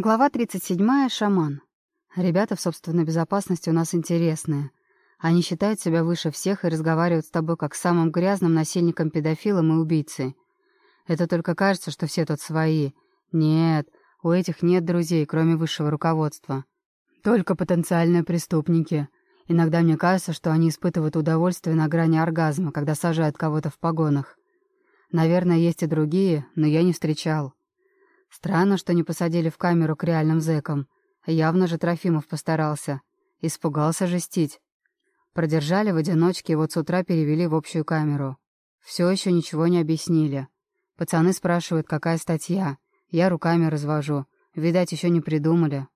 Глава 37. Шаман. Ребята в собственной безопасности у нас интересные. Они считают себя выше всех и разговаривают с тобой как с самым грязным насильником-педофилом и убийцей. Это только кажется, что все тут свои. Нет, у этих нет друзей, кроме высшего руководства. Только потенциальные преступники. Иногда мне кажется, что они испытывают удовольствие на грани оргазма, когда сажают кого-то в погонах. Наверное, есть и другие, но я не встречал. Странно, что не посадили в камеру к реальным зэкам. Явно же Трофимов постарался. Испугался жестить. Продержали в одиночке, и вот с утра перевели в общую камеру. Все еще ничего не объяснили. Пацаны спрашивают, какая статья. Я руками развожу. Видать, еще не придумали.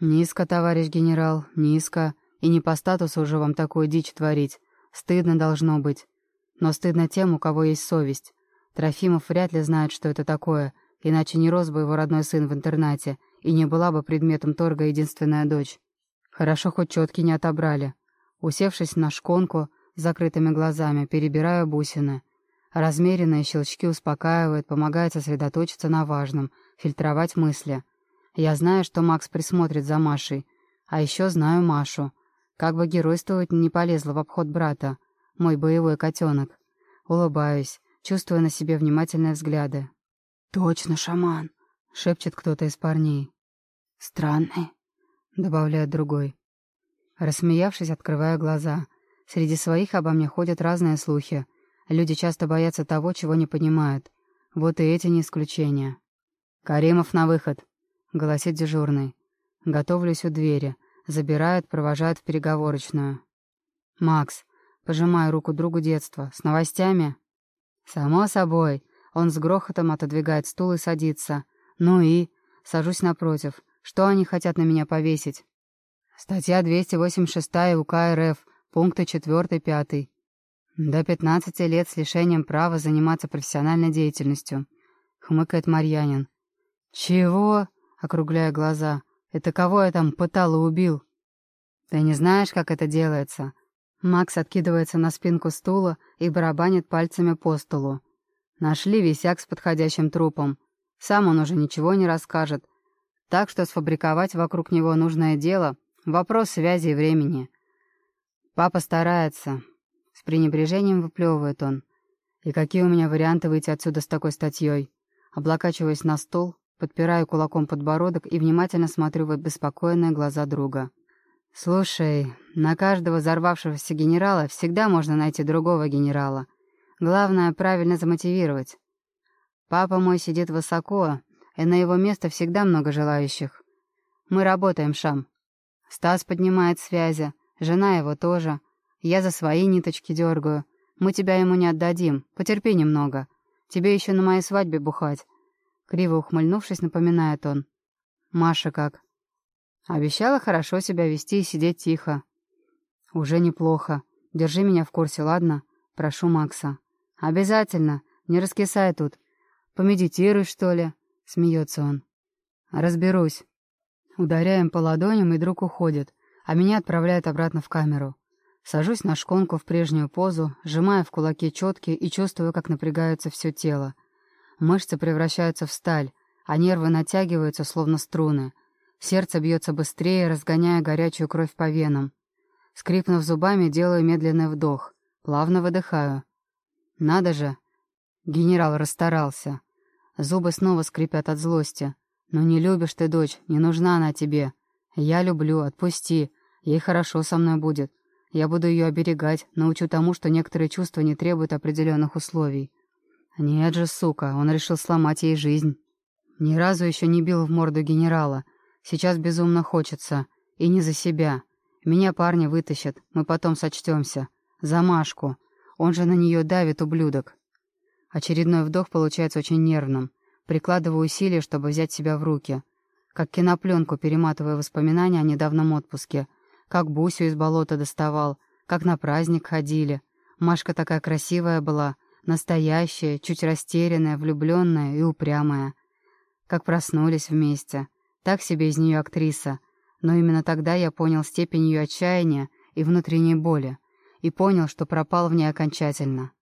Низко, товарищ генерал, низко. И не по статусу уже вам такую дичь творить. Стыдно должно быть. Но стыдно тем, у кого есть совесть. Трофимов вряд ли знает, что это такое, Иначе не рос бы его родной сын в интернате, и не была бы предметом торга единственная дочь. Хорошо, хоть четки не отобрали. Усевшись на шконку, закрытыми глазами, перебираю бусины. Размеренные щелчки успокаивают, помогают сосредоточиться на важном, фильтровать мысли. Я знаю, что Макс присмотрит за Машей. А еще знаю Машу. Как бы геройствовать не полезла в обход брата. Мой боевой котенок. Улыбаюсь, чувствуя на себе внимательные взгляды. «Точно шаман», — шепчет кто-то из парней. «Странный», — добавляет другой. Рассмеявшись, открываю глаза. Среди своих обо мне ходят разные слухи. Люди часто боятся того, чего не понимают. Вот и эти не исключение. «Каримов на выход», — голосит дежурный. Готовлюсь у двери. Забирают, провожают в переговорочную. «Макс», — пожимаю руку другу детства, — «с новостями?» «Само собой», он с грохотом отодвигает стул и садится. Ну и... Сажусь напротив. Что они хотят на меня повесить? Статья 286 УК РФ, пункты 4-5. До 15 лет с лишением права заниматься профессиональной деятельностью. Хмыкает Марьянин. «Чего?» — округляя глаза. «Это кого я там пытал и убил?» «Ты не знаешь, как это делается?» Макс откидывается на спинку стула и барабанит пальцами по столу. Нашли висяк с подходящим трупом. Сам он уже ничего не расскажет. Так что сфабриковать вокруг него нужное дело — вопрос связи и времени. Папа старается. С пренебрежением выплевывает он. И какие у меня варианты выйти отсюда с такой статьей? Облокачиваясь на стол, подпираю кулаком подбородок и внимательно смотрю в обеспокоенные глаза друга. «Слушай, на каждого взорвавшегося генерала всегда можно найти другого генерала. Главное — правильно замотивировать. Папа мой сидит высоко, и на его место всегда много желающих. Мы работаем, Шам. Стас поднимает связи, жена его тоже. Я за свои ниточки дергаю. Мы тебя ему не отдадим, потерпи немного. Тебе еще на моей свадьбе бухать. Криво ухмыльнувшись, напоминает он. Маша как? Обещала хорошо себя вести и сидеть тихо. Уже неплохо. Держи меня в курсе, ладно? Прошу Макса. «Обязательно. Не раскисай тут. Помедитируй, что ли?» — смеется он. «Разберусь». Ударяем по ладоням, и друг уходит, а меня отправляют обратно в камеру. Сажусь на шконку в прежнюю позу, сжимая в кулаке четки и чувствую, как напрягается все тело. Мышцы превращаются в сталь, а нервы натягиваются, словно струны. Сердце бьется быстрее, разгоняя горячую кровь по венам. Скрипнув зубами, делаю медленный вдох. Плавно выдыхаю. Надо же. Генерал расстарался. Зубы снова скрипят от злости. «Ну не любишь ты, дочь, не нужна она тебе. Я люблю, отпусти. Ей хорошо со мной будет. Я буду ее оберегать, научу тому, что некоторые чувства не требуют определенных условий. Нет же, сука, он решил сломать ей жизнь. Ни разу еще не бил в морду генерала. Сейчас безумно хочется. И не за себя. Меня парни вытащат, мы потом сочтемся. За Машку. Он же на нее давит, ублюдок. Очередной вдох получается очень нервным. Прикладываю усилия, чтобы взять себя в руки. Как кинопленку перематывая воспоминания о недавнем отпуске. Как Бусю из болота доставал. Как на праздник ходили. Машка такая красивая была. Настоящая, чуть растерянная, влюбленная и упрямая. Как проснулись вместе. Так себе из нее актриса. Но именно тогда я понял степень ее отчаяния и внутренней боли и понял, что пропал в ней окончательно.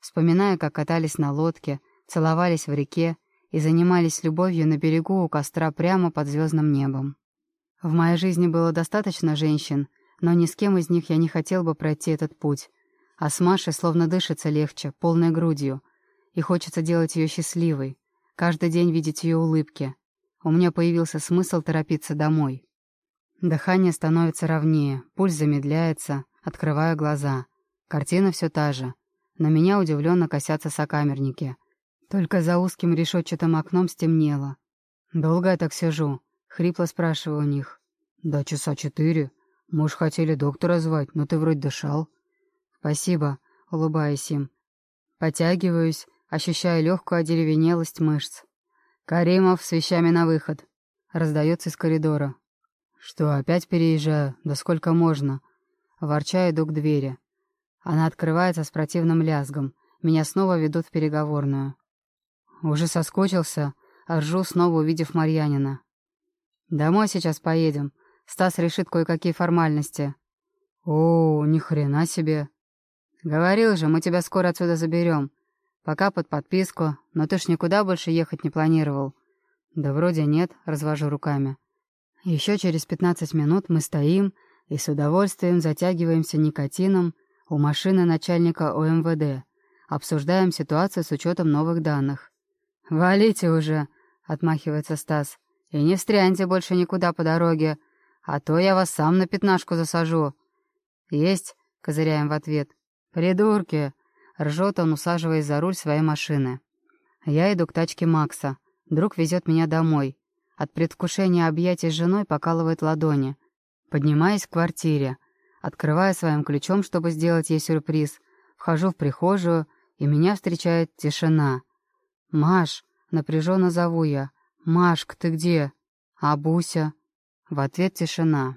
Вспоминая, как катались на лодке, целовались в реке и занимались любовью на берегу у костра прямо под звездным небом. В моей жизни было достаточно женщин, но ни с кем из них я не хотел бы пройти этот путь. А с Машей словно дышится легче, полной грудью, и хочется делать ее счастливой, каждый день видеть ее улыбки. У меня появился смысл торопиться домой. Дыхание становится ровнее, пульс замедляется, открываю глаза. Картина все та же. На меня удивленно косятся сокамерники. Только за узким решетчатым окном стемнело. «Долго я так сижу?» — хрипло спрашиваю у них. «Да часа четыре. Может, хотели доктора звать, но ты вроде дышал». «Спасибо», — улыбаюсь им. Потягиваюсь, ощущая легкую одеревенелость мышц. «Каримов с вещами на выход», — раздается из коридора. «Что, опять переезжаю? Да сколько можно?» Ворча иду к двери. Она открывается с противным лязгом. Меня снова ведут в переговорную. Уже соскучился, а ржу, снова увидев Марьянина. «Домой сейчас поедем. Стас решит кое-какие формальности». «О, ни хрена себе!» «Говорил же, мы тебя скоро отсюда заберем. Пока под подписку, но ты ж никуда больше ехать не планировал». «Да вроде нет», — развожу руками. Еще через пятнадцать минут мы стоим и с удовольствием затягиваемся никотином у машины начальника ОМВД. Обсуждаем ситуацию с учетом новых данных. «Валите уже!» — отмахивается Стас. «И не встряньте больше никуда по дороге, а то я вас сам на пятнашку засажу». «Есть!» — козыряем в ответ. «Придурки!» — ржет он, усаживаясь за руль своей машины. Я иду к тачке Макса. Друг везет меня домой. От предвкушения объятий с женой покалывает ладони. Поднимаюсь к квартире. Открываю своим ключом, чтобы сделать ей сюрприз. Вхожу в прихожую, и меня встречает тишина — «Маш!» — напряженно зову я. «Машка, ты где?» «А Буся?» В ответ тишина.